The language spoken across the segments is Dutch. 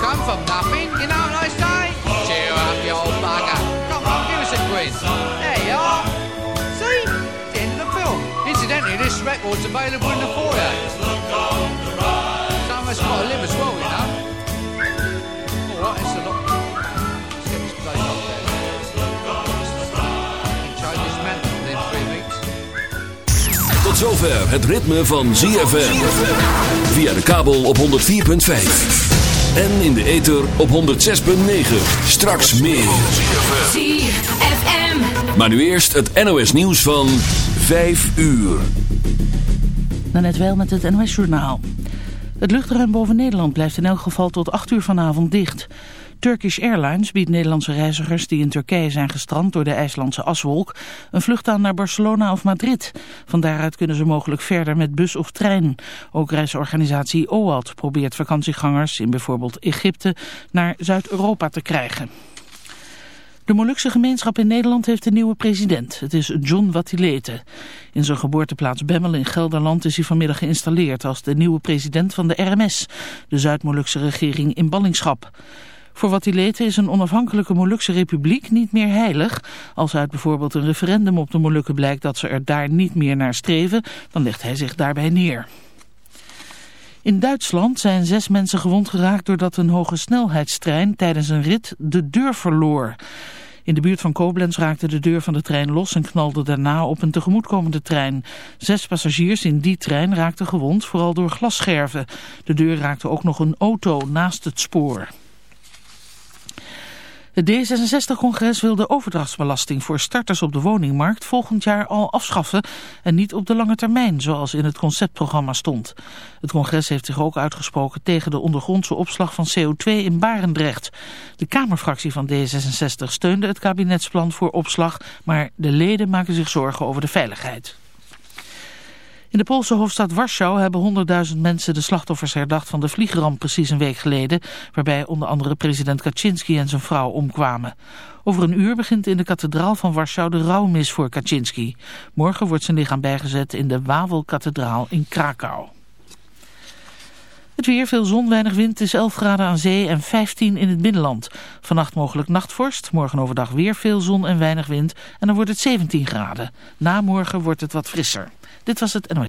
come from nothing. You know what I say? Cheer up, you old bugger. Come on, give us a quiz. There you are. See? The end the film. Incidentally, this record's available in the foyer. Some of us got to live as well, you know. All right, it's a lot. Let's get this place up there. Tot zover het ritme van ZFM. Via de kabel op 104.5. En in de ether op 106.9. Straks meer. ZFM. Maar nu eerst het NOS nieuws van 5 uur. Net wel met het NOS-journaal. Het luchtruim boven Nederland blijft in elk geval tot 8 uur vanavond dicht. Turkish Airlines biedt Nederlandse reizigers die in Turkije zijn gestrand door de IJslandse aswolk een vlucht aan naar Barcelona of Madrid. Van daaruit kunnen ze mogelijk verder met bus of trein. Ook reisorganisatie OAT probeert vakantiegangers in bijvoorbeeld Egypte naar Zuid-Europa te krijgen. De Molukse gemeenschap in Nederland heeft een nieuwe president. Het is John Watilete. In zijn geboorteplaats Bemmel in Gelderland is hij vanmiddag geïnstalleerd als de nieuwe president van de RMS, de Zuid-Molukse regering in ballingschap. Voor Watilete is een onafhankelijke Molukse republiek niet meer heilig. Als uit bijvoorbeeld een referendum op de Molukken blijkt dat ze er daar niet meer naar streven, dan legt hij zich daarbij neer. In Duitsland zijn zes mensen gewond geraakt doordat een hoge snelheidstrein tijdens een rit de deur verloor. In de buurt van Koblenz raakte de deur van de trein los en knalde daarna op een tegemoetkomende trein. Zes passagiers in die trein raakten gewond, vooral door glasscherven. De deur raakte ook nog een auto naast het spoor. Het D66-congres wil de overdrachtsbelasting voor starters op de woningmarkt volgend jaar al afschaffen en niet op de lange termijn, zoals in het conceptprogramma stond. Het congres heeft zich ook uitgesproken tegen de ondergrondse opslag van CO2 in Barendrecht. De Kamerfractie van D66 steunde het kabinetsplan voor opslag, maar de leden maken zich zorgen over de veiligheid. In de Poolse hoofdstad Warschau hebben 100.000 mensen de slachtoffers herdacht van de vliegramp precies een week geleden, waarbij onder andere president Kaczynski en zijn vrouw omkwamen. Over een uur begint in de kathedraal van Warschau de rouwmis voor Kaczynski. Morgen wordt zijn lichaam bijgezet in de Wawelkathedraal in Krakau. Het weer, veel zon, weinig wind, is 11 graden aan zee en 15 in het binnenland. Vannacht mogelijk nachtvorst, morgen overdag weer veel zon en weinig wind en dan wordt het 17 graden. Na morgen wordt het wat frisser. Dit was het NOS.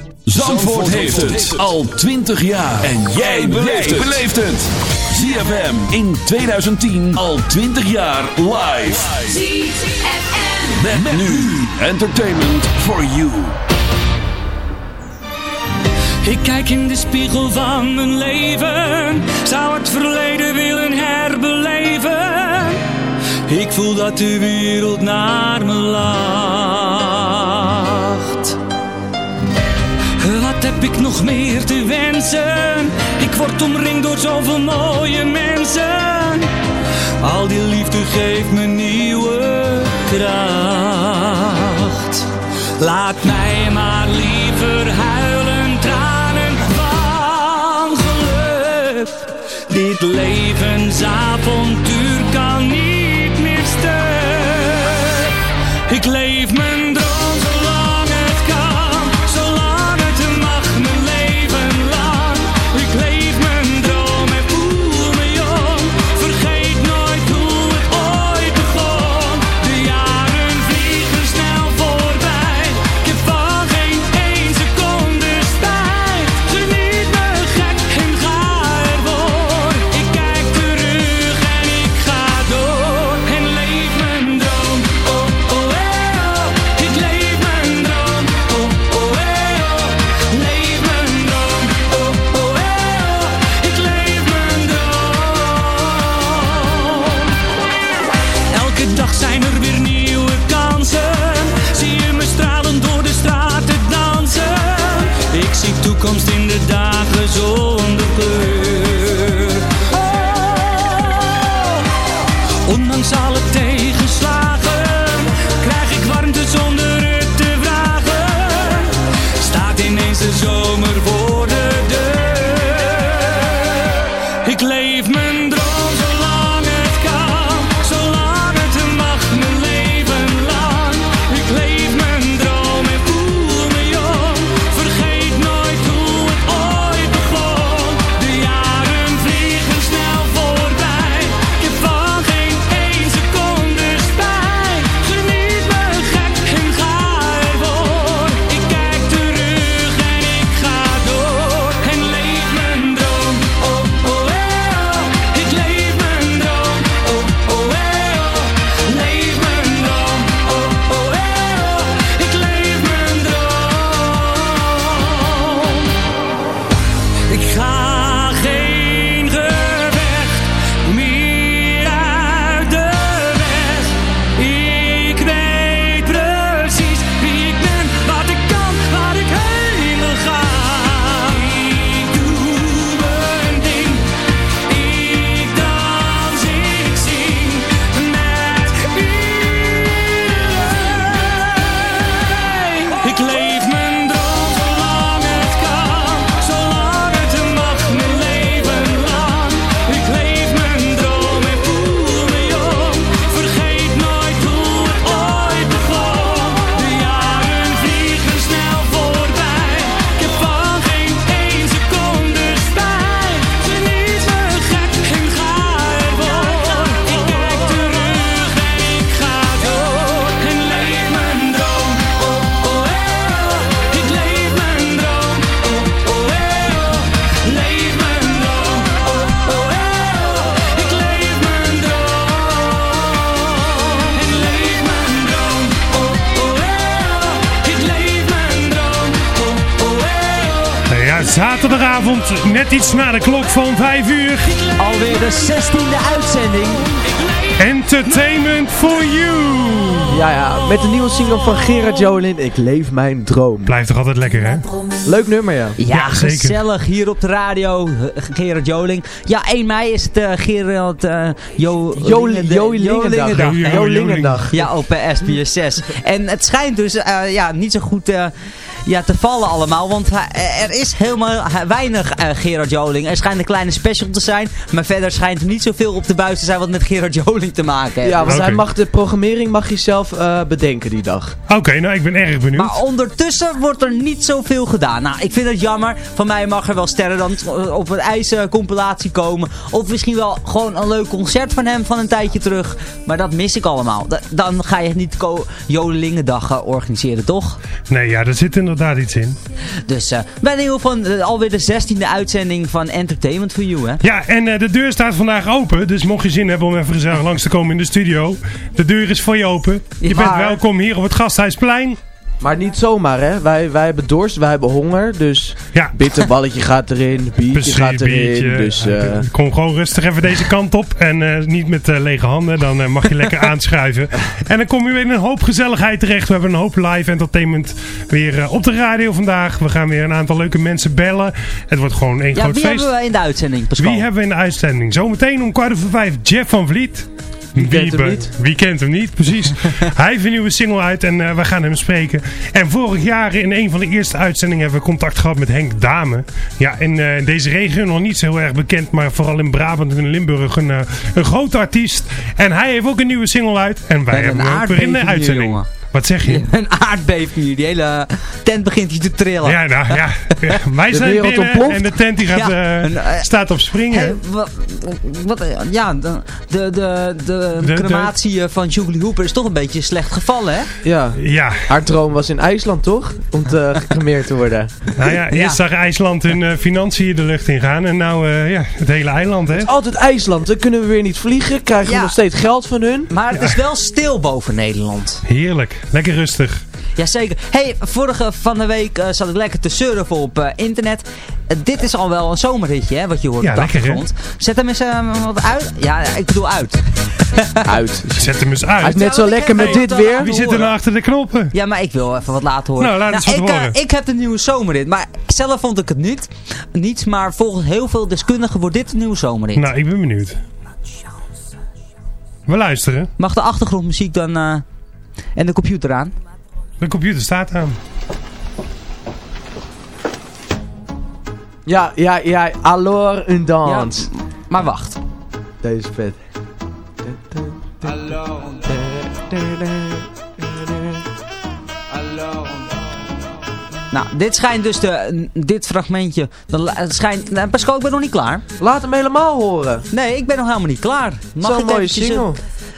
Zandvoort heeft het al 20 jaar. En jij beleeft het. ZFM in 2010 al 20 jaar live. ZFM. Met, nu entertainment for you. Ik kijk in de spiegel van mijn leven, zou het verleden willen herbeleven. Ik voel dat de wereld naar me lacht. Heb ik nog meer te wensen? Ik word omringd door zoveel mooie mensen. Al die liefde geeft me nieuwe kracht. Laat mij maar liever huilen, tranen van geluk. Dit levensavontuur zaterdagavond, net iets na de klok van 5 uur. Alweer de 16e uitzending. Entertainment for you. Ja, ja, met de nieuwe single van Gerard Jolin, Ik leef mijn droom. Blijft toch altijd lekker, hè? Leuk nummer, ja. Ja, Ja, zeker. gezellig hier op de radio. eh, Gerard Joling. Ja, 1 mei is het eh, Gerard uh, Jo Jolingendag. Jo-? Jo-. Ja, op uh, SBS 6. En het schijnt dus eh, ja, niet zo goed... eh, ja, te vallen allemaal. Want er is helemaal weinig eh, Gerard Joling. Er schijnt een kleine special te zijn. Maar verder schijnt er niet zoveel op de buis te zijn wat met Gerard Joling te maken heeft. Ja, want hij mag de programmering mag je zelf eh, bedenken die dag. Oké, nou ik ben erg benieuwd. Maar ondertussen wordt er niet zoveel gedaan. Nou, ik vind het jammer. Van mij mag er wel sterren dan op het ijs compilatie komen. Of misschien wel gewoon een leuk concert van hem van een tijdje terug. Maar dat mis ik allemaal. Da- dan ga je niet eh, organiseren, toch? Nee, ja, er zit inderdaad iets in. Dus eh bij de van eh, alweer de 16e uitzending van Entertainment for You, hè? Ja, en eh, de deur staat vandaag open. Dus mocht je zin hebben om even gezellig langs te komen in de studio. De deur is voor je open. Je bent welkom hier op het Gasthuisplein. Maar niet zomaar, hè. Wij, wij hebben dorst, wij hebben honger. Dus Ja. bitterballetje gaat erin, biertje Precies, gaat erin. biertje. Dus eh, Kom gewoon rustig even deze kant op. En eh, niet met eh, lege handen. Dan mag je lekker aanschuiven. En dan kom je weer in een hoop gezelligheid terecht. We hebben een hoop live entertainment weer op de radio vandaag. We gaan weer een aantal leuke mensen bellen. Het wordt gewoon één Ja, groot wie feest. hebben we in de uitzending, Pascal? Wie hebben we in de uitzending? Zometeen om kwart over vijf Jeff van Vliet. Wie, kent hem niet? Wie kent hem niet, precies. Hij heeft een nieuwe single uit en eh, we gaan hem spreken. En vorig jaar in een van de eerste uitzendingen hebben we contact gehad met Henk Dame. Ja, in eh, deze regio nog niet zo heel erg bekend, maar vooral in Brabant en in Limburg een, eh, een grote artiest. En hij heeft ook een nieuwe single uit en wij hebben hem ook weer in de uitzending. jongen. Wat zeg je? Een aardbeving hier. Die hele tent begint hier te trillen. Ja, nou ja. Wij De zijn wereld binnen ontploft. en de tent die gaat, Ja, eh, eh, staat op springen. Hey, wat, wat, ja, de, de, de, de, de- crematie eh, van Jubilee Hooper is toch een beetje slecht gevallen, hè? ja. Ja, Haar droom was in IJsland, toch? Om te gecremeerd te worden. Nou ja, eerst zag IJsland hun financiën de lucht ingaan en nou eh, ja, het hele eiland hè. Altijd IJsland, dan kunnen we weer niet vliegen. Krijgen we nog steeds geld van hun. Maar het is wel stil boven Nederland. Heerlijk, lekker rustig. Jazeker. hey, vorige van de week eh, zat ik lekker te surfen op eh, internet. Eh, dit is al wel een zomerritje, hè, wat je hoort Ja, op de lekker, hè? achtergrond. Zet hem eens wat uit. Ja, ik bedoel uit. Uit. Zet hem eens Hij is uit. net zo lekker met dit weer. Wie zit er nou achter de knoppen? Ja, maar ik wil even wat laten horen. Nou, laat eens wat ik, horen. ik heb de nieuwe zomerrit, maar zelf vond ik het niet. Niets, maar volgens heel veel deskundigen wordt dit de nieuwe zomerrit. Nou, ik ben benieuwd. We luisteren. Mag de achtergrondmuziek dan eh, en de computer aan? De computer staat aan. Ja, ja, ja. Alors une danse. Maar wacht. Deze is vet. Nou, dit schijnt dus de, dit fragmentje. Het schijnt, nou, Pascal, ik ben nog niet klaar. Laat hem helemaal horen. Nee, ik ben nog helemaal niet klaar. Mag Zo'n ik mooie eh,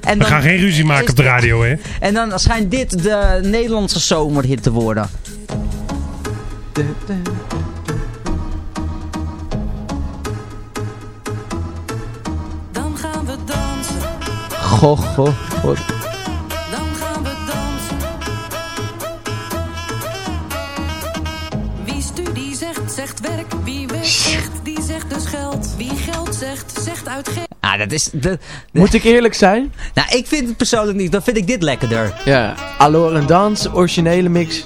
En We gaan geen ruzie maken op de radio hè. En dan schijnt dit de Nederlandse zomerhit te worden. Dan gaan we dansen, Goh, goh, goh. dan gaan we dansen. Wie studie zegt, zegt werk. Wie werk zegt, die zegt dus geld. Wie geld zegt, zegt uitgeven. Ah, dat is... De, de- Moet ik eerlijk zijn? nou, ik vind het persoonlijk niet. Dan vind ik dit lekkerder. Ja. Alors une danse, originele mix.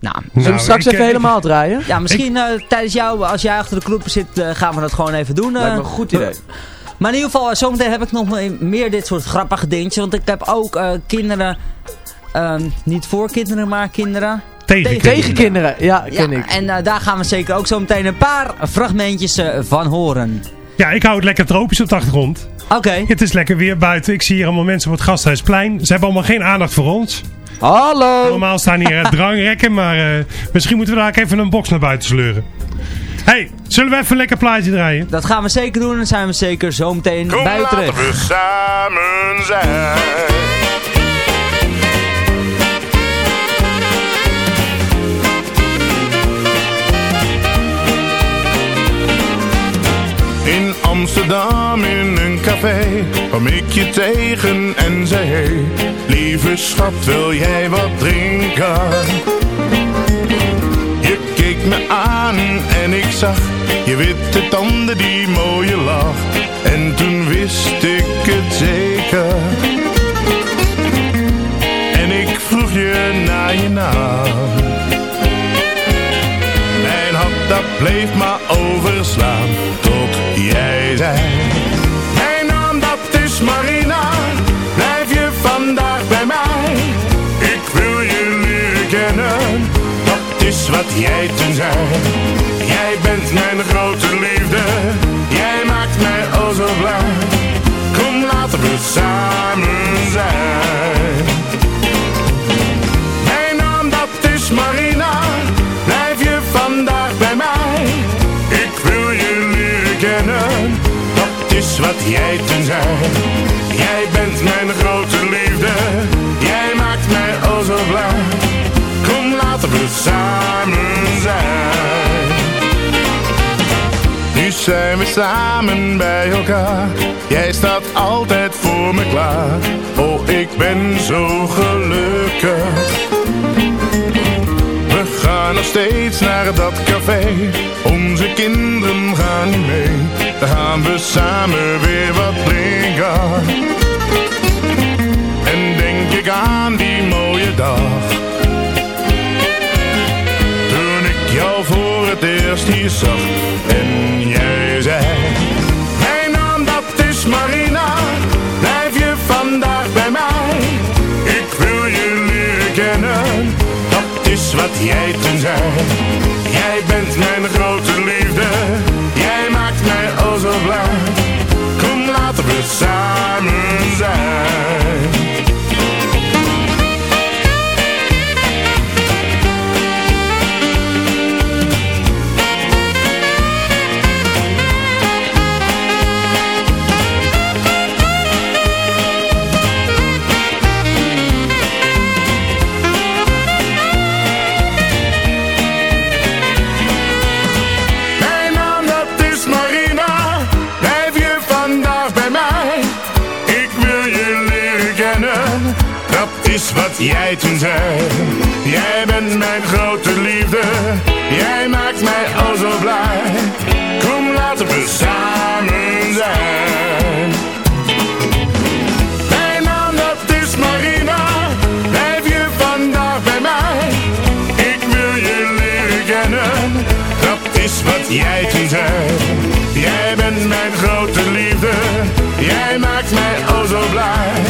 Nou, Zullen we Nou, straks ik, even helemaal draaien? ja, misschien eh, tijdens jou, als jij achter de knoppen zit, eh, gaan we dat gewoon even doen. eh. Lijkt me een goed idee. Maar in ieder geval, zometeen heb ik nog me- meer dit soort grappige dingetjes. Want ik heb ook eh, kinderen, ehm, niet voor kinderen, maar kinderen. Tegen. Tegen kinderen, ja, ken ja, ik. En eh, daar gaan we zeker ook zo meteen een paar fragmentjes eh, van horen. Ja, ik hou het lekker tropisch op de achtergrond. Oké. Het is lekker weer buiten. Ik zie hier allemaal mensen op het Gasthuisplein. Ze hebben allemaal geen aandacht voor ons. Hallo! Normaal staan hier eh, drangrekken, maar eh, misschien moeten we daar ook even een box naar buiten sleuren. hey, zullen we even een lekker plaatje draaien? Dat gaan we zeker doen en dan zijn we zeker zo meteen Kom, bij u laten terug. we samen zijn. In Amsterdam in een café kwam ik je tegen en zei hey, lieve schat wil jij wat drinken? Je keek me aan en ik zag je witte tanden, die mooie lach. En toen wist ik het zeker. En ik vroeg je naar je naam. Mijn hart dat bleef maar overslaan jij zei. Mijn naam dat is Marina, blijf je vandaag bij mij. Ik wil je leren wat jij toen zei. Jij bent mijn grote liefde, jij maakt mij al zo blij. Kom laten we samen zijn. Wat jij toen zei. Jij bent mijn grote liefde, jij maakt mij al zo blij. Kom laten we samen zijn. Nu zijn we samen bij elkaar. Jij staat altijd voor me klaar. Oh, ik ben zo gelukkig. Gaan nog steeds naar dat café. Onze kinderen gaan niet mee. Dan gaan we samen weer wat drinken. En denk ik aan die mooie dag. Toen ik jou voor het eerst hier zag. En jij zei. Wat jij toen zei. Jij bent mijn grote liefde. Jij toen zei. Jij bent mijn grote liefde, jij maakt mij al zo blij. Kom laten we samen zijn. Mijn naam dat is Marina, blijf je vandaag bij mij. Ik wil je leren kennen, dat is wat jij toen zei. Jij bent mijn grote liefde, jij maakt mij al zo blij.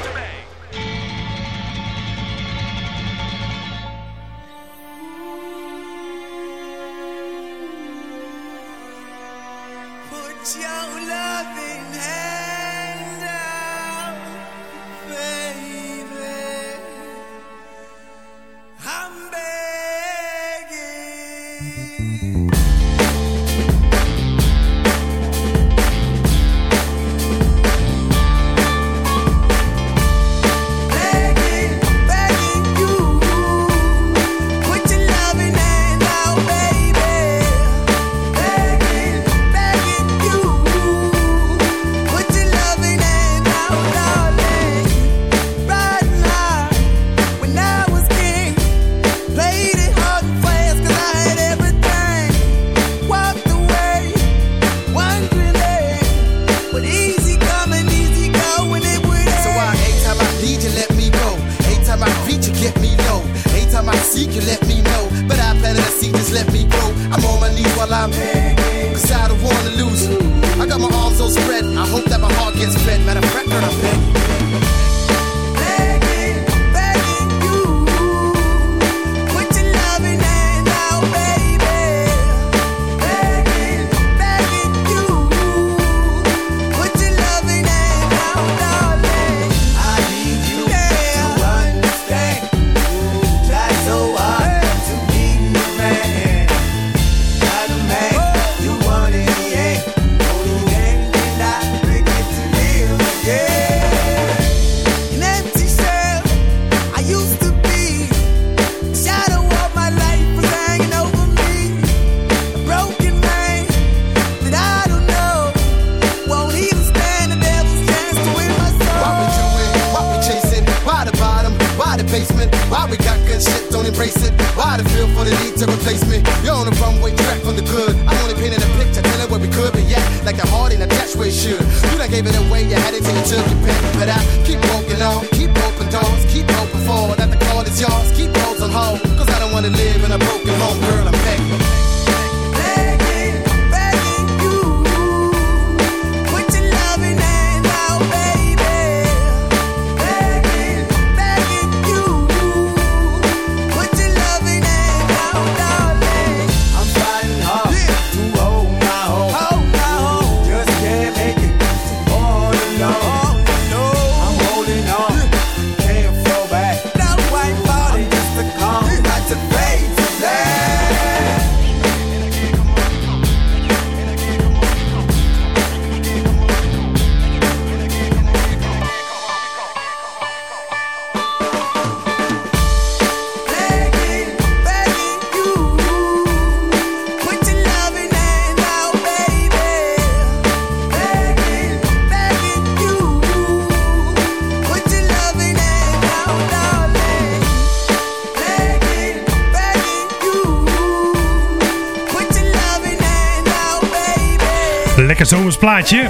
Plaatje.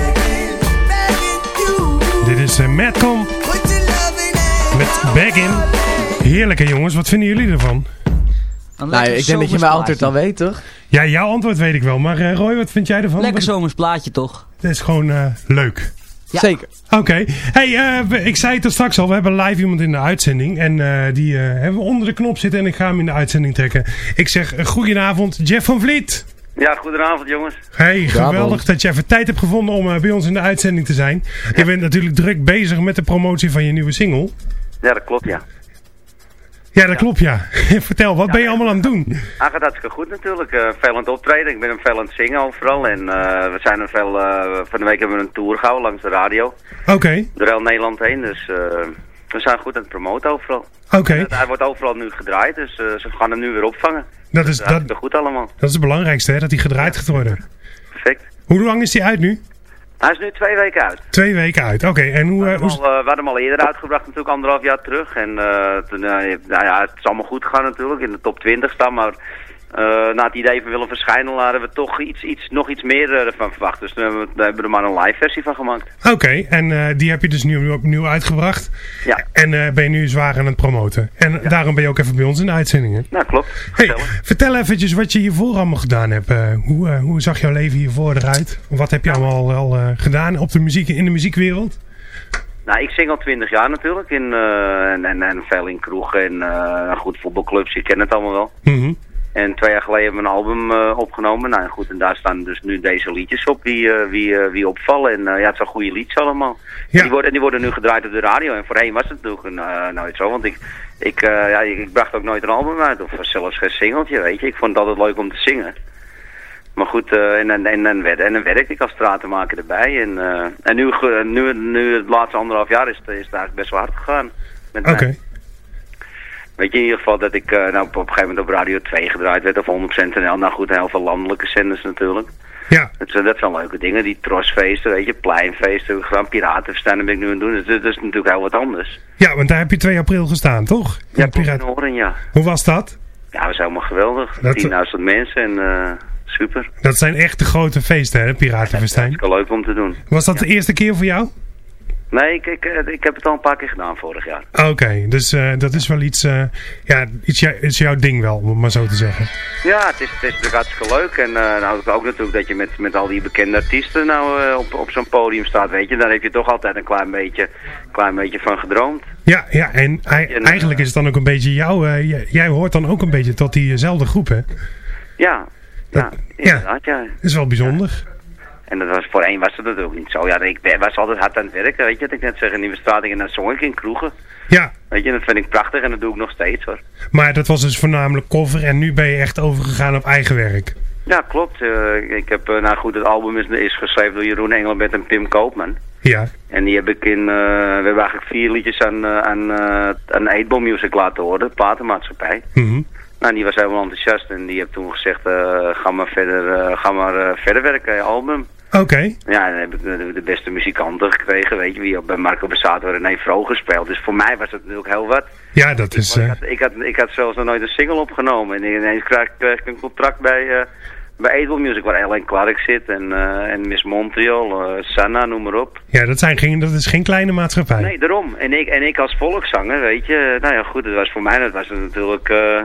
Dit is eh, Madcom met Baggin. Heerlijke jongens, wat vinden jullie ervan? Nou, ik denk dat je mijn antwoord al weet, toch? Ja, jouw antwoord weet ik wel. Maar eh, Roy, wat vind jij ervan? Lekker zomers plaatje toch? Het is gewoon eh, leuk. Zeker. Oké. Hey, eh, ik zei het er straks al. We hebben live iemand in de uitzending. En eh, die eh, hebben we onder de knop zitten. En ik ga hem in de uitzending trekken. Ik zeg uh, goedenavond, Jeff van Vliet. Ja, goedenavond jongens. Hey, geweldig dat je even tijd hebt gevonden om eh, bij ons in de uitzending te zijn. Je bent natuurlijk druk bezig met de promotie van je nieuwe single. Ja, dat klopt ja. Ja, dat klopt ja. Vertel, wat ben je allemaal aan het doen? Gaat hartstikke goed natuurlijk. eh veel aan het optreden. Ik ben hem veel aan het zingen overal. En eh, we zijn er veel... van de week hebben we een tour gehouden langs de radio. Oké, Door heel Nederland heen. Dus eh, we zijn goed aan het promoten overal. oké. Hij wordt overal nu gedraaid. Dus eh, ze gaan hem nu weer opvangen. Dat is, Dus dat, goed allemaal. dat is het belangrijkste, hè? Dat hij gedraaid gaat worden. Perfect. Hoe lang is hij uit nu? Hij is nu twee weken uit. Twee weken uit. Oké, en hoe... eh, We hadden hem al, eh, we hadden hem al eerder uitgebracht, natuurlijk anderhalf jaar terug. En eh, toen, eh, nou ja, het is allemaal goed gegaan natuurlijk, in de top 20 staan. Maar eh, na het idee van willen verschijnen, hadden we toch iets, iets, nog iets meer eh, ervan verwacht. Dus hebben we, daar hebben we er maar een live versie van gemaakt. Oké, en eh, die heb je dus nu opnieuw uitgebracht. Ja. En eh, ben je nu zwaar aan het promoten. En daarom ben je ook even bij ons in de uitzendingen. Nou, klopt. Hey, vertel eventjes wat je hiervoor allemaal gedaan hebt. Eh, hoe, eh, hoe zag jouw leven hiervoor eruit? Wat heb je allemaal al eh, gedaan op de muziek, in de muziekwereld? Nou, ik zing al twintig jaar natuurlijk. In, eh, en, en, en veel in kroegen en eh, goed voetbalclubs, je kent het allemaal wel. Mhm. En twee jaar geleden hebben we een album eh, opgenomen. Nou goed, en daar staan dus nu deze liedjes op die, eh, wie, wie opvallen. En ja, het zijn goede liedjes allemaal. En, die worden, en die worden nu gedraaid op de radio. En voorheen was het natuurlijk eh, nooit zo. Want ik, ik, ja, ik, ik bracht ook nooit een album uit. Of zelfs geen singeltje, weet je. Ik vond het altijd leuk om te zingen. Maar goed, en, en, en, en, wer- en dan werkte ik als stratenmaker erbij. En, en nu, nu, nu het laatste anderhalf jaar is, het- is het eigenlijk best wel hard gegaan. Mij. Weet je in ieder geval dat ik eh, nou, op, een gegeven moment op Radio 2 gedraaid werd, of 100% NL. Nou goed, heel veel landelijke zenders natuurlijk. Ja. Dat, zijn- dat zijn leuke dingen, die trosfeesten, weet je, pleinfeesten, Grand Piratenfestijn ben ik nu aan het doen. Dus dat is natuurlijk heel wat anders. Ja, want daar heb je 2 april gestaan, toch? Ja, In ja. Hoe was dat? Ja, dat is helemaal geweldig. Dat- 10.000 mensen en eh, super. Dat zijn echt de grote feesten, hè, Piratenfestijn. Hartstikke leuk om te doen. Was dat de eerste keer voor jou? Nee, ik, ik, eh, ik heb het al een paar keer gedaan vorig jaar. Oké, dus eh, dat is wel iets, eh, ja, iets, is jouw ding wel, om het maar zo te zeggen. Ja, het is, het is natuurlijk hartstikke leuk. En eh, nou, ook natuurlijk dat je met, met al die bekende artiesten nou op, op zo'n podium staat, weet je. Daar heb je toch altijd een klein beetje, klein beetje van gedroomd. Ja, ja en ei- eigenlijk is het dan ook een beetje jou, jij, hoort dan ook een beetje tot diezelfde groep, hè? Ja, ja, inderdaad, ja. Dat is wel bijzonder. En dat was, voorheen was het natuurlijk niet zo. Ja, ik was altijd hard aan het werken, weet je. Dat ik net zeg, in Nieuwe Strating en dan zong ik in kroegen. Ja, Weet je, dat vind ik prachtig en dat doe ik nog steeds hoor. maar dat was dus voornamelijk cover en nu ben je echt overgegaan op eigen werk. Ja, klopt. Eh, ik heb, eh, nou goed, het album is, is geschreven door Jeroen Engelbert en Pim Koopman. Ja, En die heb ik in, eh, we hebben eigenlijk vier liedjes aan, aan, aan 8 Music laten horen, de platenmaatschappij. Mhm. Nou, die was helemaal enthousiast en die heeft toen gezegd, ga maar verder, ga maar verder werken, album. Oké. Ja, dan heb ik de, beste muzikanten gekregen, weet je, wie bij Marco Bassato en René Vroog gespeeld. Dus voor mij was het natuurlijk heel wat. Ja, dat is... Ik eh, had, ik, had, ik had zelfs nog nooit een single opgenomen en ineens kreeg, kreeg ik een contract bij, eh bij Edel Music, waar Ellen Clark zit en, eh, en Miss Montreal, eh Sanna, noem maar op. ja, dat, zijn geen, dat is geen kleine maatschappij. Nee, daarom. En ik, en ik als volkszanger, weet je, nou ja goed, dat was voor mij dat was natuurlijk, eh,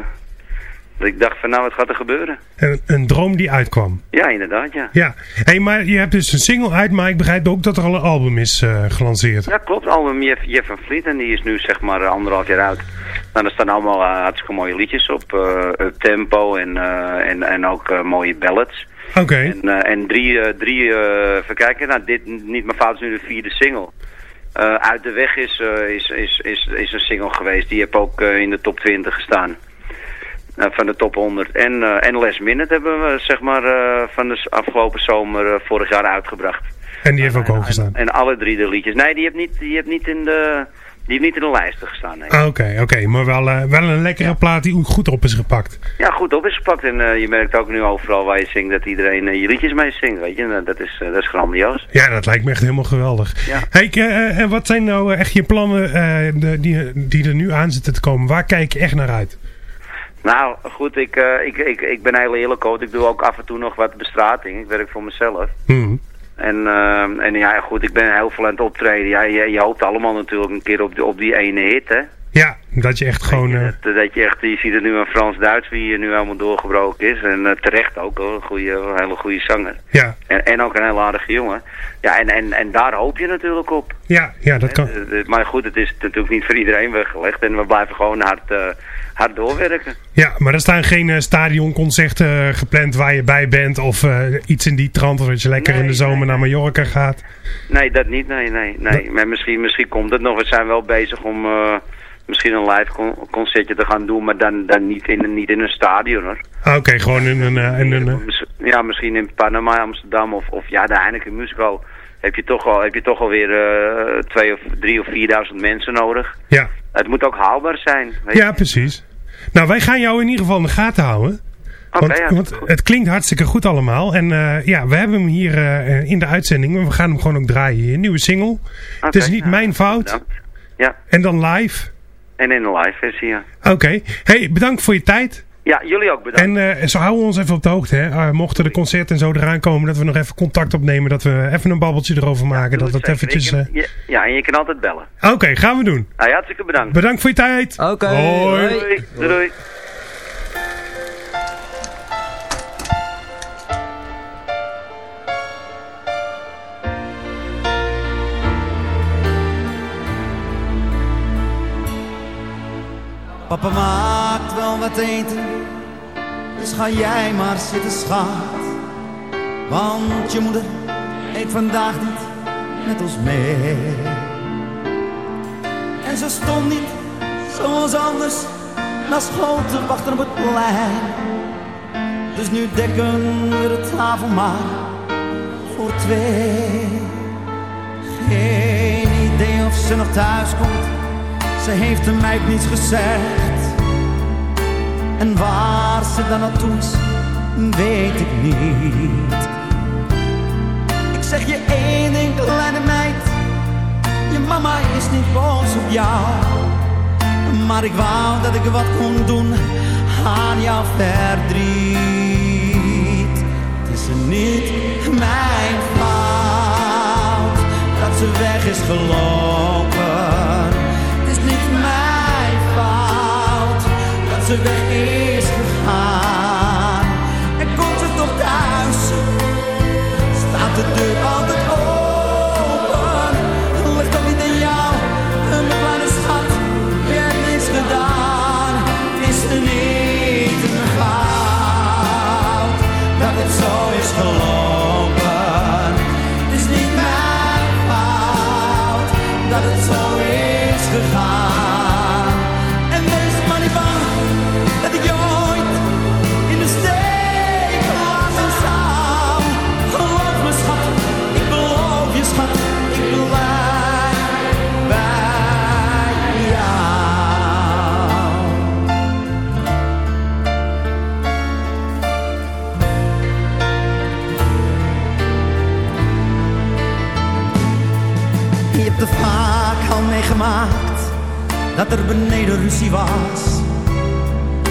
dat ik dacht van nou, wat gaat er gebeuren? Een, een droom die uitkwam. Ja, inderdaad, ja. Ja, hey, maar je hebt dus een single uit, maar ik begrijp ook dat er al een album is eh, gelanceerd. Ja, klopt. Album Jeff, Jeff van Vliet en die is nu zeg maar eh, anderhalf jaar uit. Nou, er staan allemaal eh, hartstikke mooie liedjes op. tempo en, en, en ook mooie ballads. Oké. En, en drie, drie eh even kijken, nou, dit, niet mijn fout is nu de vierde single. Uit de weg is, is, is, is, is een single geweest. Die heb ook in de top 20 gestaan. Eh, van de top 100. En, eh en Last Minute hebben we zeg maar eh, van de afgelopen zomer vorig jaar uitgebracht. En die heeft ook hoog gestaan. En alle drie de liedjes. Nee, die heeft niet, die heeft niet in de... Die heeft niet in de lijsten gestaan. Ah, Oké, oké, maar wel, eh, wel een lekkere plaat die ook goed op is gepakt. Ja, goed op is gepakt. En je merkt ook nu overal waar je zingt dat iedereen je liedjes mee zingt. Weet je, En, eh, dat is, dat is grandioos. Ja, dat lijkt me echt helemaal geweldig. Ja. Hey, ik, en wat zijn nou echt je plannen die, die er nu aan zitten te komen? Waar kijk je echt naar uit? Nou, goed, ik, eh, ik, ik, ik ben heel eerlijk ook. Ik doe ook af en toe nog wat bestrating. Ik werk voor mezelf. Mhm. En, eh, en ja, goed, ik ben heel veel aan het optreden. Ja, je, je hoopt allemaal natuurlijk een keer op, die- op die ene hit, hè. Ja, dat je echt gewoon... eh, Dat, dat je echt, je ziet het nu aan Frans-Duits, wie hier nu helemaal doorgebroken is. En eh, terecht ook, hoor. Een, goede, een hele goede zanger. ja, En, en ook een heel aardige jongen. Ja, en, en, en daar hoop je natuurlijk op. ja, ja, dat kan. Maar goed, het is natuurlijk niet voor iedereen weggelegd. En we blijven gewoon hard, eh, hard doorwerken. Ja, maar er staan geen stadionconcerten gepland waar je bij bent of iets in die trant dat je lekker in de zomer naar Mallorca gaat. Nee, dat niet. Nee, nee, nee. Maar misschien, misschien komt het nog. We zijn wel bezig om misschien een live con- concertje te gaan doen. Maar dan, dan niet, in, een- niet in een stadion hoor. Ah, Oké, gewoon in een... eh, in een eh, Ja, misschien in Panama, Amsterdam of, of ja, de Heineken Musical. Heb je toch al, heb je toch alweer eh twee of drie of vierduizend mensen nodig. ja. Het moet ook haalbaar zijn. weet ja, je. precies. Nou, wij gaan jou in ieder geval in de gaten houden. Want, ja, want het klinkt hartstikke goed allemaal. En ja, we hebben hem hier in de uitzending. We gaan hem gewoon ook draaien. Een nieuwe single. het is niet mijn fout. Ja, En dan live. En in een live versie, ja. Oké. Hey, bedankt voor je tijd. Ja, jullie ook bedankt. En eh, zo houden we ons even op de hoogte. Hè. Eh, mochten de concerten en zo eraan komen, dat we nog even contact opnemen. Dat we even een babbeltje erover maken. dat het het zeker. eventjes... Ik- eh, ja, ja, en je kan altijd bellen. Oké, gaan we doen. Ah, ja, hartstikke bedankt. Bedankt voor je tijd. Oké, Hoi. hoi. Doei. Doei. doei. Papa maakt wel wat eten, dus ga jij maar zitten schat. Want je moeder eet vandaag niet met ons mee. En ze stond niet zoals anders naar school te wachten op het plein. Dus nu dekken we de tafel maar voor twee. Geen idee of ze nog thuis komt ze heeft hem mij niets gezegd. En waar ze dan naartoe is, weet ik niet. Ik zeg je één ding, kleine meid. Je mama is niet boos op jou. Maar ik wou dat ik wat kon doen aan jouw verdriet. Het is niet mijn fout dat ze weg is gelopen. Het is niet mijn ze weg is gegaan. En komt ze toch thuis, staat de deur altijd dat er beneden ruzie was.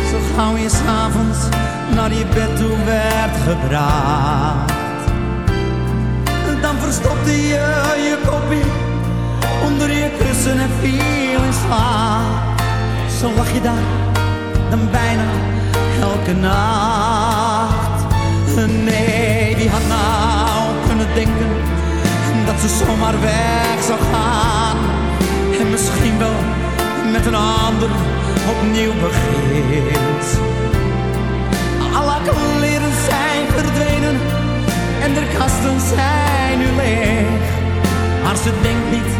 Zo gauw je s'avonds naar je bed toe werd gebracht. Dan verstopte je je kopie onder je kussen en viel in slaap. Zo lag je daar dan bijna elke nacht. Nee, wie had nou kunnen denken dat ze zomaar weg zou gaan. En misschien wel met een ander opnieuw begint. Alle kleren zijn verdwenen en de kasten zijn nu leeg. Maar ze denkt niet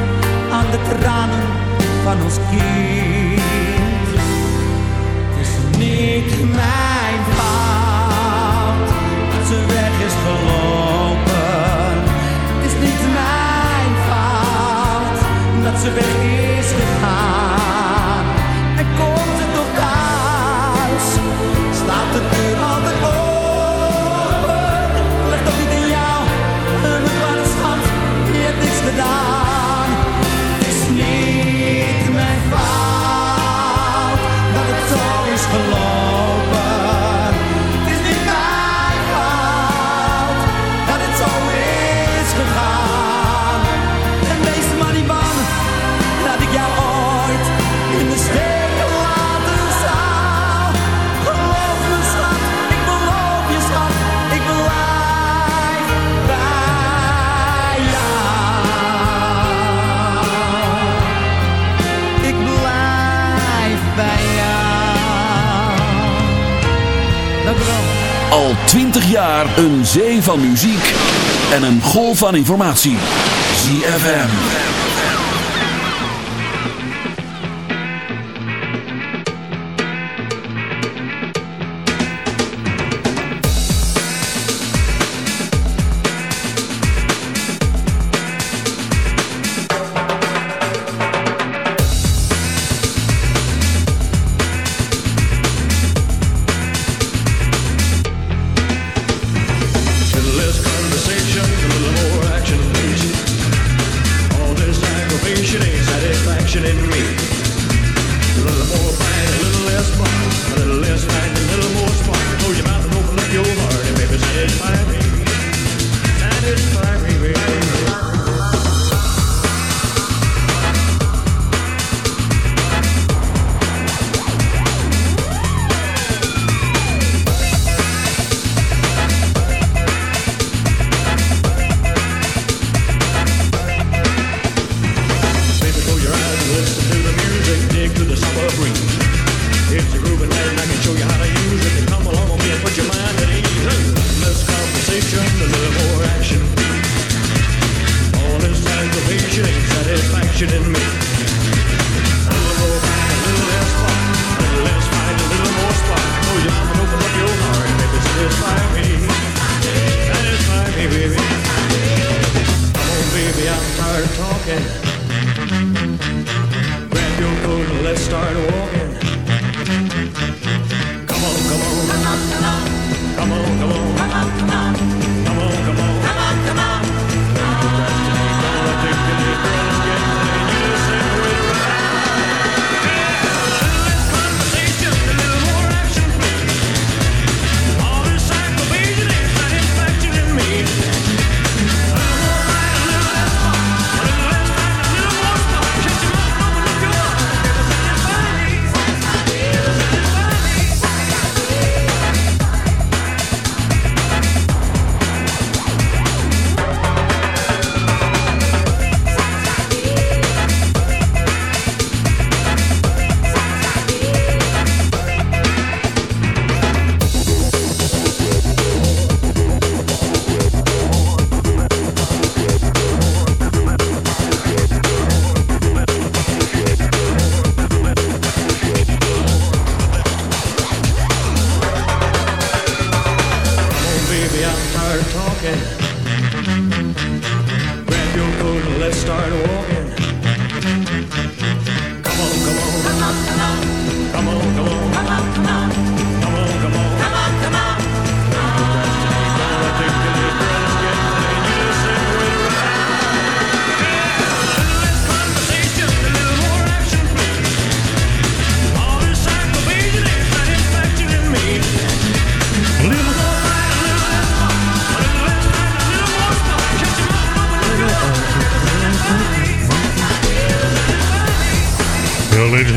aan de tranen van ons kind. Het is niet mijn fout dat ze weg is gelopen. Het is niet mijn fout dat ze weg is gegaan. Zo 20 jaar een zee van muziek en een golf van informatie. ZFM.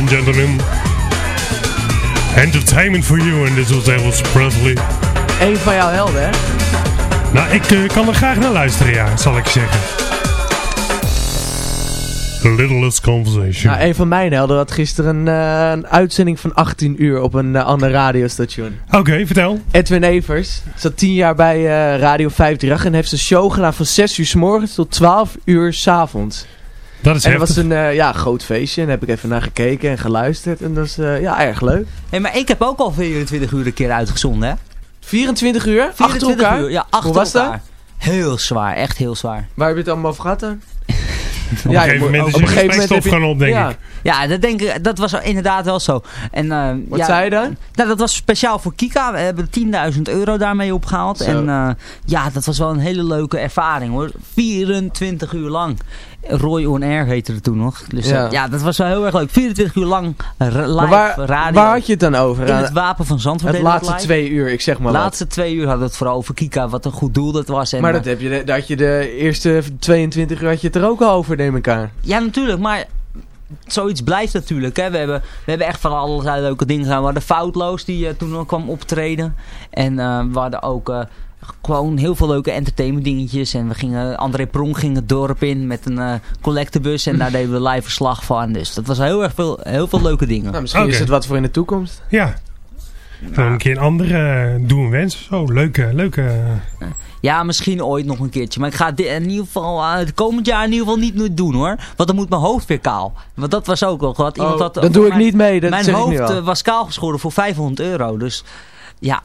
And gentlemen. Entertainment for you. En dit was Elvis Presley. Eén van jouw helden, hè? Nou, ik eh, kan er graag naar luisteren, ja, zal ik zeggen. The Littlest Conversation. Nou, een van mijn helden had gisteren een, eh, een uitzending van 18 uur op een eh, ander radiostation. Oké, vertel. Edwin Evers zat 10 jaar bij Radio 538 en heeft een show gedaan van 6 uur s morgens tot 12 uur s avonds. Dat is en dat was een eh, ja, groot feestje en daar heb ik even naar gekeken en geluisterd en dat is eh, ja, erg leuk. Hey, maar ik heb ook al 24 uur een keer uitgezonden, hè? 24 uur? achter 24 elkaar? uur, ja, achter Hoe was elkaar. dat? Heel zwaar, echt heel zwaar. Waar heb je het allemaal over gehad dan? Op een gegeven moment is je gesprekstof heb gewoon op, denk ja. ik. Ja, dat, denk ik, dat was inderdaad wel zo. En, eh, Wat ja, zei je dan? Nou, dat was speciaal voor Kika. We hebben 10.000 euro daarmee opgehaald. Zo. En eh, ja, dat was wel een hele leuke ervaring hoor. 24 uur lang. Roy On Air heette het toen nog. Dus Ja. ja. dat was wel heel erg leuk. 24 uur lang live waar, radio. waar had je het dan over? In het Wapen van Zandvoort. het laatste twee uur, ik zeg maar De wat. laatste twee uur hadden we het vooral over Kika. Wat een goed doel dat was. En, maar eh, dat, heb je, dat had je de eerste 22 uur had je het er ook al over, neem ik aan. Ja, natuurlijk, maar zoiets blijft natuurlijk. Hè. We, hebben, we hebben echt van allerlei leuke dingen gedaan. We hadden Foutloos die eh, toen ook kwam optreden. En eh, we hadden ook eh, gewoon heel veel leuke entertainment dingetjes. En we gingen, André Prong ging het dorp in met een eh collectebus. En daar deden we live verslag van. Dus dat was heel erg veel, heel veel leuke dingen. Nou, misschien is het wat voor in de toekomst. Ja. Dan een keer een andere eh, doe een wens of zo. Leuke, leuke... eh, Ja, misschien ooit nog een keertje. Maar ik ga het in ieder geval het komend jaar in ieder geval niet meer doen hoor. Want dan moet mijn hoofd weer kaal. Want dat was ook wel wat. Iemand Oh, had, dat doe ik niet mee, dat Mijn hoofd al. was kaal geschoren voor 500 euro. Dus ja.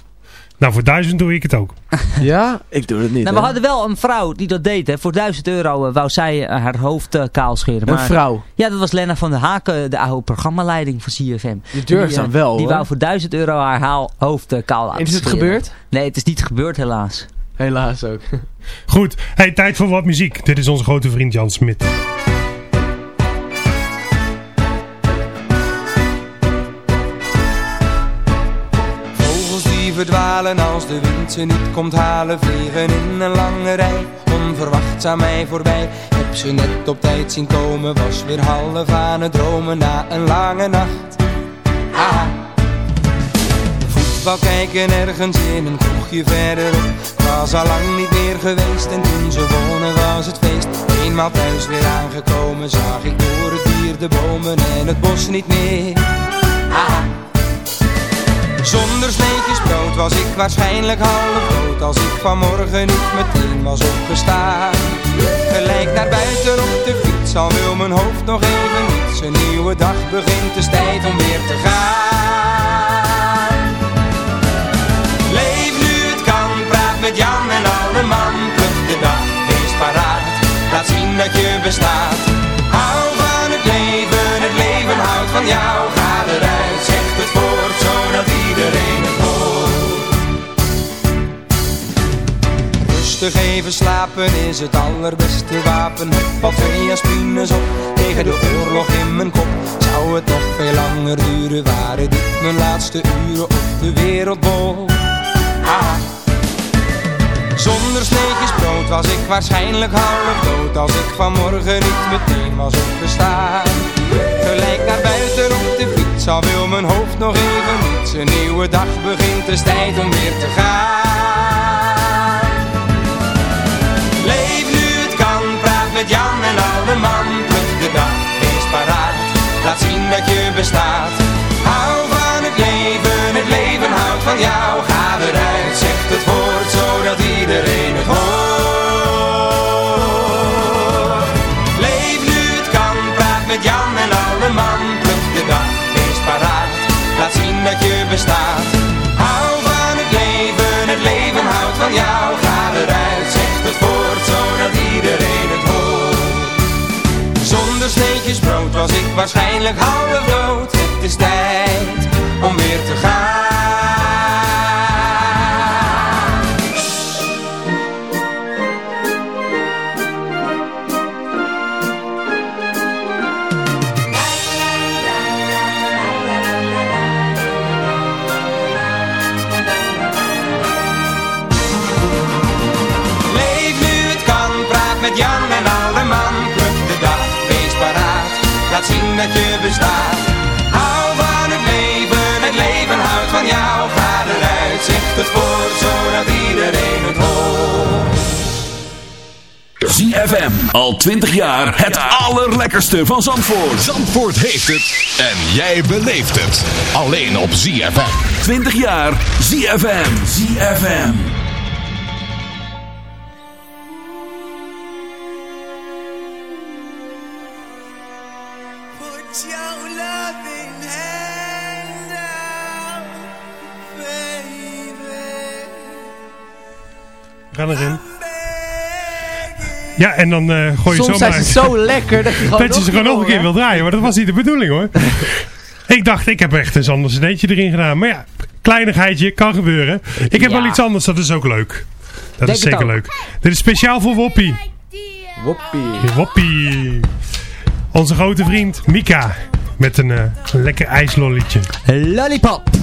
Nou, voor duizend doe ik het ook. Ja? Ik doe het niet. Nou, we hadden wel een vrouw die dat deed. Hè. Voor 1000 euro eh, wou zij eh, haar hoofd eh, kaal scheren. Een Maar, vrouw? Ja, dat was Lena van der Haken, de oude programmaleiding van CFM. Je durft Die, dan wel, Die hoor. wou voor 1000 euro haar haal, hoofd kaal laten En is het scheren. gebeurd? Nee, het is niet gebeurd helaas. Helaas ook. Goed, hey, tijd voor wat muziek. Dit is onze grote vriend Jan Smit. Verdwalen als de wind ze niet komt halen. Vliegen in een lange rij, onverwachts aan mij voorbij. Heb ze net op tijd zien komen, was weer half aan het dromen Na een lange nacht, Voetbal kijken ergens in een kroegje verderop was al lang niet meer geweest en toen ze wonen was het feest. Eenmaal thuis weer aangekomen zag ik door het dier de bomen en het bos niet meer zonder sneetjes brood was ik waarschijnlijk half dood Als ik vanmorgen niet meteen was opgestaan. Gelijk naar buiten op de fiets Al wil mijn hoofd nog even niets Een nieuwe dag begint, is tijd om weer te gaan. Leef nu het kan, praat met Jan en alle man. De dag, wees paraat Laat zien dat je bestaat. Hou van het leven, het leven houdt van jou Rustig even slapen is het allerbeste wapen. Wat twee aspines op? Tegen de oorlog in mijn kop. Zou het nog veel langer duren, waren dit mijn laatste uren op de wereldbol. Zonder sneetjes brood was ik waarschijnlijk half dood Als ik vanmorgen niet meteen was opgestaan. Gelijk naar buiten op de fiets Al wil mijn hoofd nog even niets Een nieuwe dag begint, het is tijd om weer te gaan met Jan en alle man Pluk de dag, wees paraat. Laat zien dat je bestaat. Hou van het leven, het leven houdt van jou. Ga eruit, zeg het woord, zodat iedereen het hoort. Leef nu het kan, praat met Jan en alle man Pluk de dag, wees paraat. Laat zien dat je bestaat was ik waarschijnlijk half dood Het is tijd om weer te gaan dat je bestaat Hou van het leven, het leven houdt van jou Ga eruit, zeg het woord, zodat iedereen het hoort ZFM, al 20 jaar het allerlekkerste van Zandvoort. Zandvoort heeft het en jij beleeft het. Alleen op ZFM. 20 jaar ZFM. ZFM. Put your loving hand out, baby. Ga erin. Ja, en dan eh gooi je Soms zomaar... zijn ze zo lekker dat je gewoon dat je ze gewoon nog een keer wil draaien. Maar dat was niet de bedoeling hoor. ik dacht, ik heb echt een ander cd'tje erin gedaan. Maar ja, kleinigheidje, kan gebeuren. Ik heb Ja. wel iets anders, dat is ook leuk. Dat Denk is zeker leuk. Dit is speciaal voor Woppie. Woppie. Woppie. Onze grote vriend Mika. Met een, eh, lekker ijslolletje. Lollipop.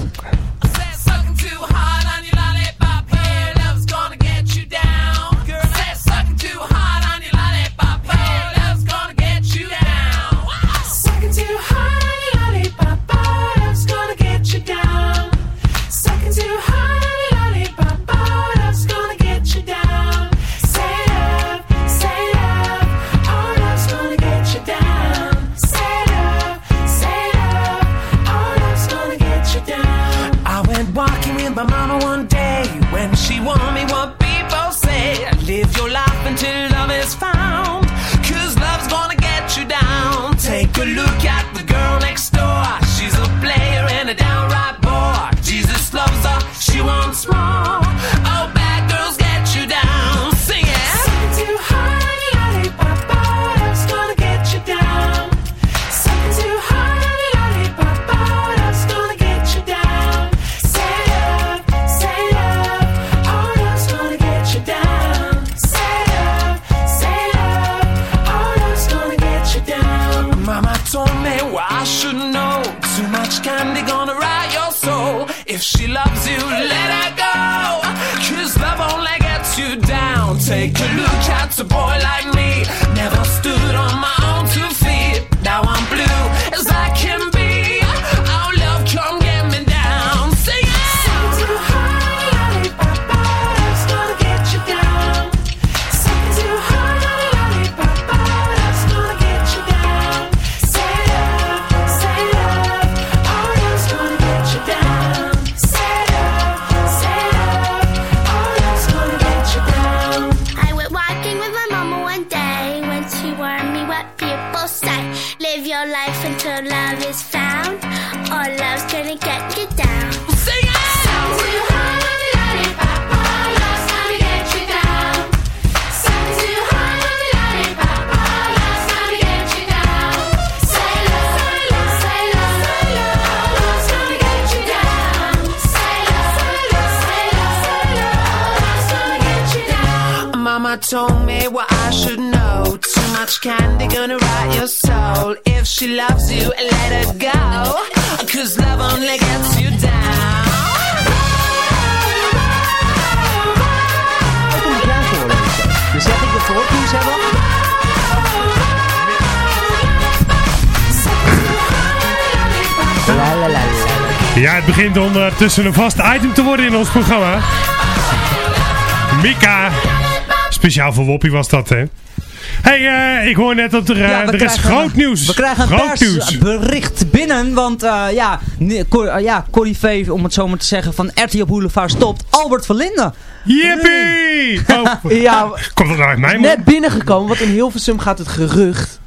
If she loves you, let her go. Cause love only gets you down. Take a look at a boy like me. Candy gonna rot your soul. If she loves you, let her go. Cause love only gets you down. Dus zeg ik het voortnieuws hebben? La, la, la, la. Ja, het begint ondertussen een vast item te worden in ons programma. Mika. Speciaal voor Woppie was dat, hè? Hey, eh, ik hoor net dat er, eh, Ja, er is groot nieuws. We krijgen een groot nieuws. persbericht binnen, want eh ja, Cor, eh, ja, Corrie om het zo maar te zeggen, van RTL Boulevard stopt. Albert Verlinde. Yippie! Oh, Ja, komt dat nou uit mond? net binnengekomen, want in Hilversum gaat het gerucht...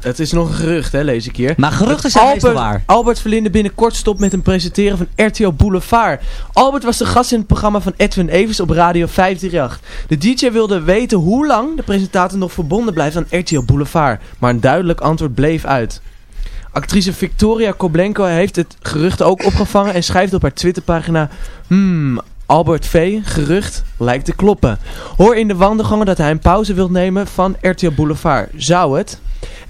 het is nog een gerucht, hè, lees ik hier. Maar geruchten zijn Albert, meestal waar. Albert Verlinde binnenkort stopt met een presenteren van RTL Boulevard. Albert was de gast in het programma van Edwin Evers op Radio 538. De DJ wilde weten hoe lang de presentator nog verbonden blijft aan RTL Boulevard. Maar een duidelijk antwoord bleef uit. Actrice Victoria Koblenko heeft het gerucht ook opgevangen en schrijft op haar Twitterpagina... Hmm, Albert V, gerucht, lijkt te kloppen. Hoor in de wandelgangen dat hij een pauze wil nemen van RTL Boulevard. Zou het?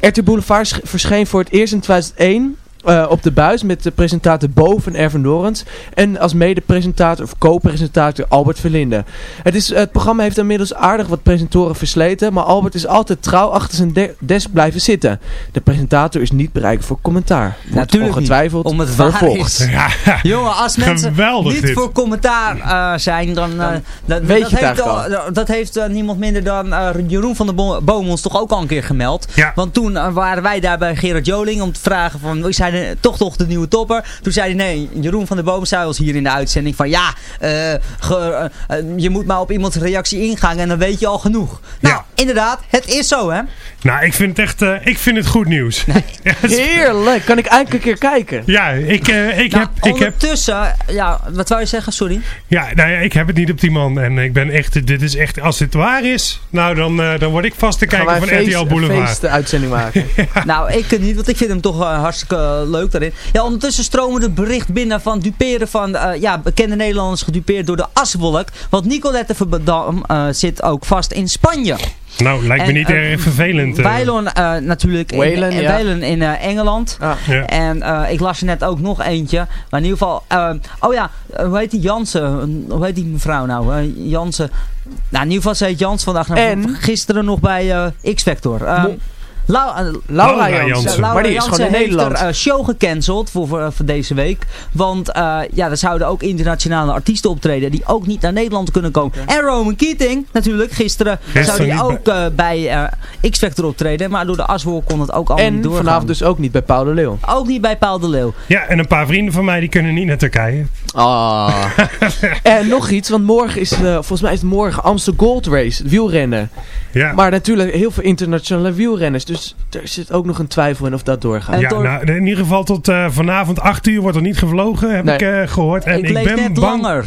RTL Boulevard sch- verscheen voor het eerst in 2001 eh, op de buis met de presentator Bo van Erven Dorens en als mede-presentator of co-presentator Albert Verlinde. Het, is, het programma heeft inmiddels aardig wat presentatoren versleten, maar Albert is altijd trouw achter zijn de- desk blijven zitten. De presentator is niet bereikbaar voor commentaar. Wordt Natuurlijk niet, ongetwijfeld om het vervolgd. is. Ja, Jongen, als mensen Geweldig niet dit. voor commentaar eh, zijn, dan... eh, dat, weet dat je heeft, al- Dat heeft niemand minder dan eh, Jeroen van der Bo- Boom ons toch ook al een keer gemeld. Ja. Want toen waren wij daar bij Gerard Joling om te vragen van... Zijn er toch toch de nieuwe topper. Toen zei hij nee, Jeroen van der Boom zei ons hier in de uitzending van... Ja, eh, ge- eh, eh, je moet maar op iemands reactie ingaan en dan weet je al genoeg. Nou, Ja. inderdaad, het is zo hè. Nou, ik vind het echt eh, ik vind het goed nieuws. Is- Heerlijk, kan ik eindelijk een keer kijken. ja, ik, eh, ik, Nou, heb, ik, heb, ondertussen, ja, wat wou je zeggen, sorry? ja, nou ja, ik heb het niet op die man. En ik ben echt, dit is echt, als dit waar is, nou dan, eh, dan word ik vast te kijken van feest, RTL een Boulevard. feestuitzending maken. Nou, ik niet, want ik vind hem toch eh, hartstikke eh, leuk daarin. Ja, ondertussen stromen de bericht binnen van duperen van eh, ja, bekende Nederlanders gedupeerd door de aswolk. Want Nicolette Verdam eh, zit ook vast in Spanje. Nou, lijkt me En, niet eh, erg vervelend. eh, natuurlijk in, ja. Waylon in eh, Engeland. Ah. Ja. En eh, ik las er net ook nog eentje. Maar in ieder geval... oh ja, hoe heet die Jansen? Hoe heet die mevrouw nou? Jansen. Nou, in ieder geval ze heet Jans vandaag. Nou, En? Gisteren nog bij eh, X-Factor. Eh, Lau- eh, Laura Laura Jansen. Jansen. Laura maar die is Jansen gewoon in heeft Nederland. er, eh, show gecanceld voor, voor, voor deze week. Want eh, ja, er zouden ook internationale artiesten optreden die ook niet naar Nederland kunnen komen. En Roman Keating natuurlijk. Gisteren, Gisteren zou hij niet ook eh, bij eh, X-Factor optreden. Maar door de aswolk kon het ook allemaal niet en doorgaan. vanavond dus ook niet bij Paul de Leeuw. Ook niet bij Paul de Leeuw. Ja, en een paar vrienden van mij die kunnen niet naar Turkije. Ah. en nog iets, want morgen is, eh, volgens mij is het morgen Amstel Gold Race, het wielrennen. Ja. Maar natuurlijk heel veel internationale wielrenners, dus er zit ook nog een twijfel in of dat doorgaat. Ja, door- nou, in ieder geval tot eh, vanavond 8 uur wordt er niet gevlogen, heb Nee. ik eh, gehoord. En ik ik, ben net bang. langer.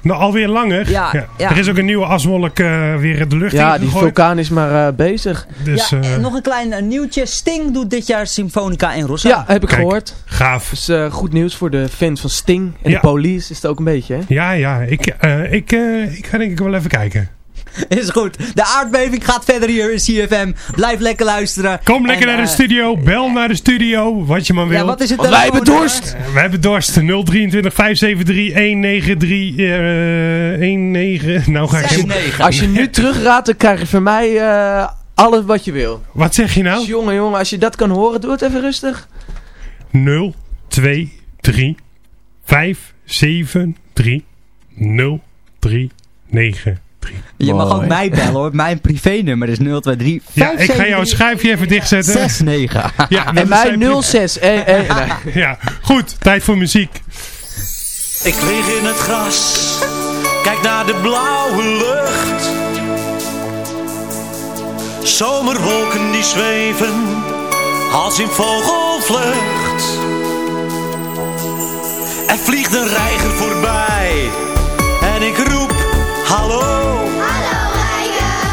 Nou, alweer langer. Ja, ja. Er is ook een nieuwe aswolk eh, weer de lucht Ja, die vulkaan is maar eh, bezig. Dus ja, eh, nog een klein nieuwtje. Sting doet dit jaar Symfonica in Rotterdam. Ja, heb ik Kijk. gehoord. gaaf. Dus eh, goed nieuws voor de fans van Sting. En Ja. de is het ook een beetje, hè? Ja, ja. Ik, eh, ik, eh, ik ga denk ik wel even kijken. Is goed. De aardbeving gaat verder hier in CFM. Blijf lekker luisteren. Kom lekker En, naar de eh, studio. Bel naar de studio. Wat je maar wil. Ja, wat is het wij hebben dorst! We hebben dorst. 023 573 193 eh 19. Nou ga ik helemaal... Als je nu terugraadt, dan krijg je van mij eh, alles wat je wil. Wat zeg je nou? Jongen, jongen, als je dat kan horen, doe het even rustig. 0, 2, 3, 5, 7, 3, 0, 3, 9, 3. Je mag ook mij bellen hoor. Mijn privénummer is 023 Ja, ik ga jouw schuifje even dichtzetten. 69. Ja, En is mij zijn 06. Eh, eh, nee. Ja, goed. Tijd voor muziek. Ik lig in het gras, kijk naar de blauwe lucht. Zomerwolken die zweven als in vogelvlucht. Er vliegt een reiger voorbij en ik roep hallo. Hallo reiger.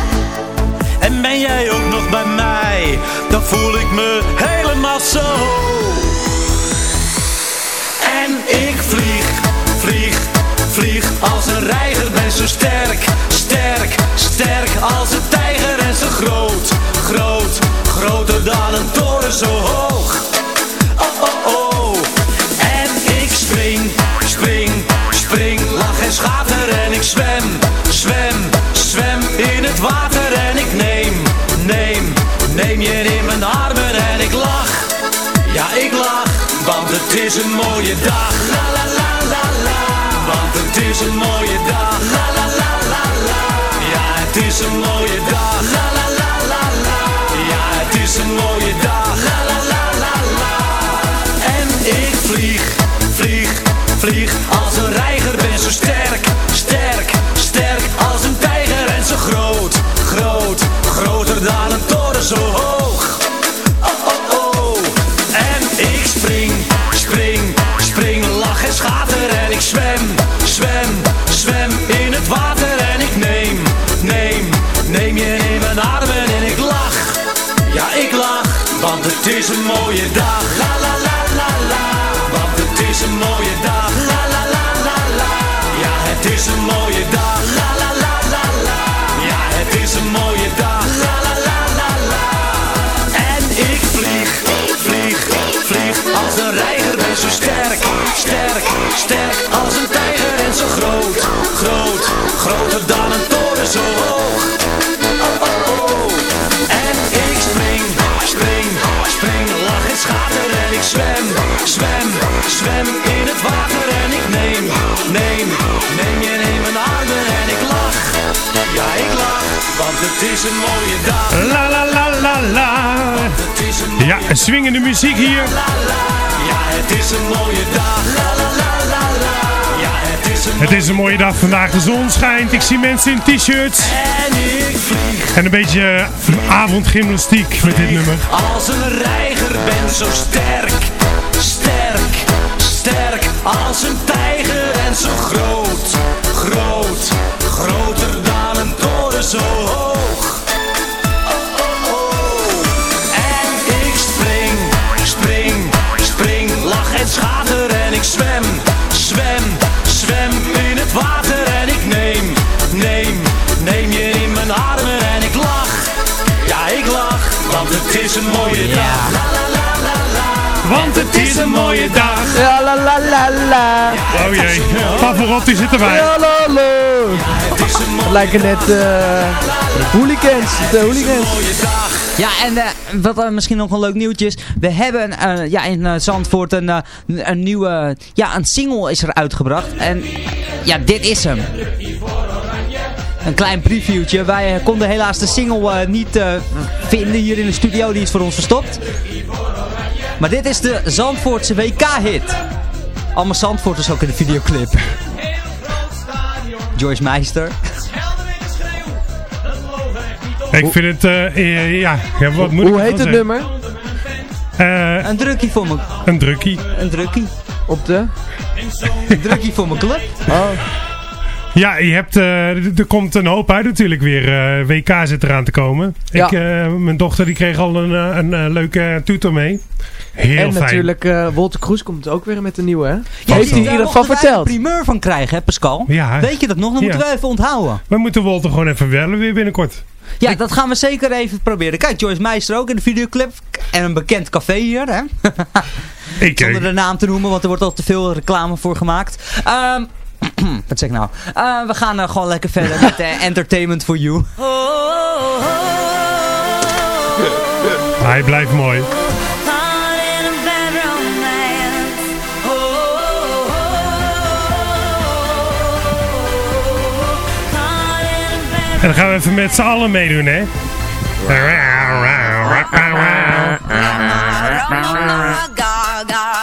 En ben jij ook nog bij mij, dan voel ik me helemaal zo. En ik vlieg, vlieg, vlieg als een reiger, ben zo sterk, sterk, sterk als een tijger en zo groot, groot, groter dan een toren zo hoog. Is een mooie dag. La la la la la, want het is een mooie sterk, sterk, als een tijger en zo groot, groot, groter dan een toren zo hoog. Oh, oh, oh. En ik spring, spring, spring, lach en schater en ik zwem, zwem, zwem in het water en ik neem, neem, neem je in mijn armen en ik lach. Ja, ik lach, want het is een mooie dag. La la la la la. Ja, een swingende muziek hier. Het is een mooie dag. La la la la la. Ja, het is een Het is een mooie dag vandaag. De zon schijnt. Ik zie mensen in t-shirts. En ik vlieg En een beetje avondgymnastiek met dit nummer. als een reiger. Ben zo sterk, sterk, sterk als een tijger. En zo groot, groot, groter dan een toren zo hoog. Het is een mooie dag. La la la la la. Want het is een mooie dag. Ja, la la la la. Oh jee, Pavarotti zit erbij. Ja, la la. Het lijken net eh hooligans. De hooligans. Ja, en eh, wat eh, misschien nog een leuk nieuwtje is. We hebben eh, ja, in Zandvoort een, eh, een nieuwe ja, een single is er uitgebracht. En ja, dit is hem. Een klein previewtje. Wij eh, konden helaas de single eh, niet eh, vinden hier in de studio. Die is voor ons verstopt. Maar dit is de Zandvoortse WK-hit. Allemaal Zandvoorters ook in de videoclip. Joyce Meister. Ik vind het, eh, eh, ja, ja, wat moet Hoe ik heet het zeggen? nummer? Eh, Een drukkie voor me. een drukkie. Een drukkie. Op de? Een drukkie voor mijn club. Oh. Ja, je hebt, eh, er komt een hoop uit natuurlijk weer. eh, WK zit eraan te komen. Ja. Ik, eh, mijn dochter die kreeg al een, een, leuke tutor mee. Heel en fijn. natuurlijk, eh Wolter Kroes komt ook weer met een nieuwe, hè? Ja, Heeft hij in ieder geval verteld. een primeur van krijgen, hè Pascal? Ja. Weet je dat nog? Dan Ja. moeten we even onthouden. We moeten Walter gewoon even bellen weer binnenkort. Ja, dat gaan we zeker even proberen. Kijk, Joyce Meister ook in de videoclip. En een bekend café hier, hè? Ik, Zonder de naam te noemen, want er wordt al te veel reclame voor gemaakt. Ehm, wat zeg ik nou? Eh, we gaan eh, gewoon lekker verder met eh, Entertainment for You. Hij blijft mooi. En dan gaan we even met z'n allen meedoen, hè? Gaga,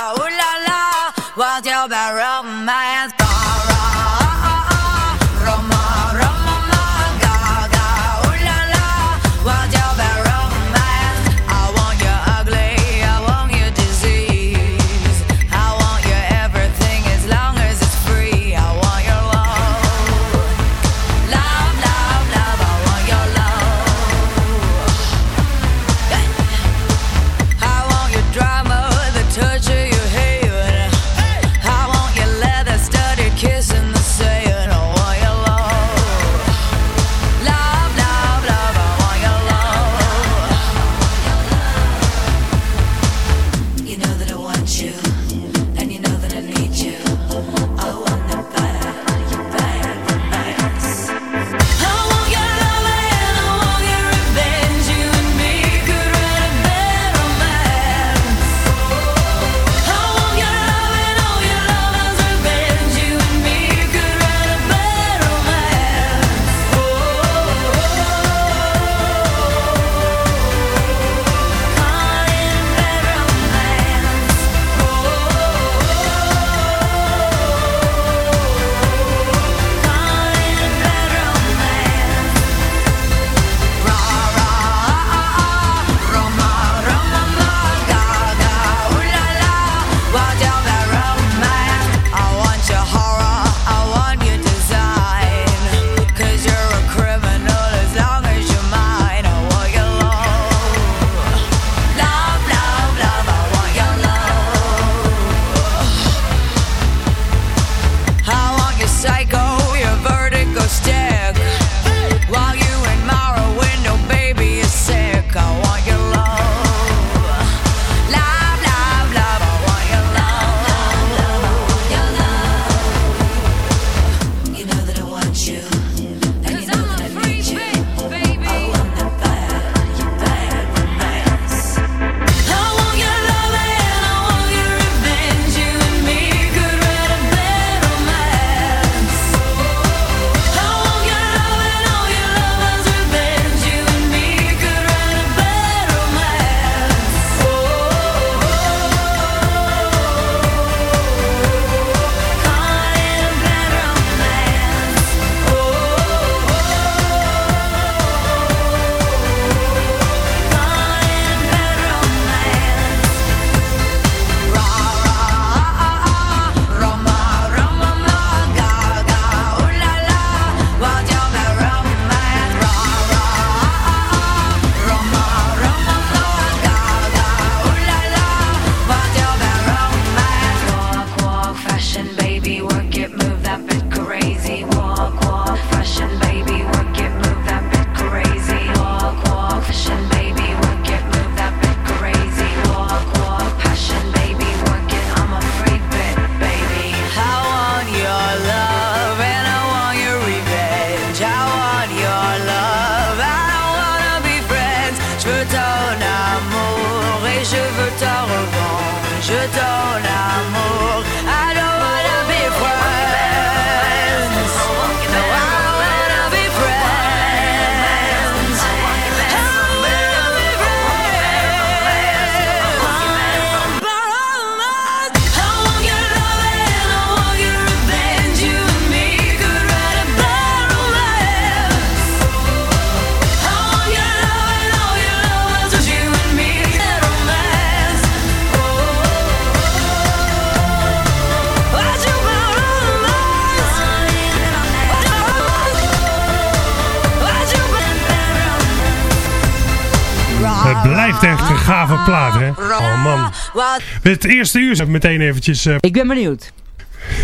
Het eerste uur zijn meteen eventjes... eh, Ik ben benieuwd.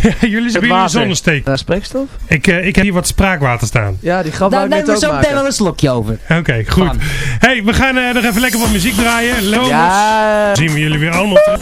jullie zijn weer in de zonnesteek. Uh, spreekstof? Ik, eh, ik heb hier wat spraakwater staan. Ja, die grap Daar nemen we zo meteen wel een slokje over. Oké, goed. hey, we gaan eh, nog even lekker wat muziek draaien. Lomers. Ja. Zien we jullie weer allemaal terug.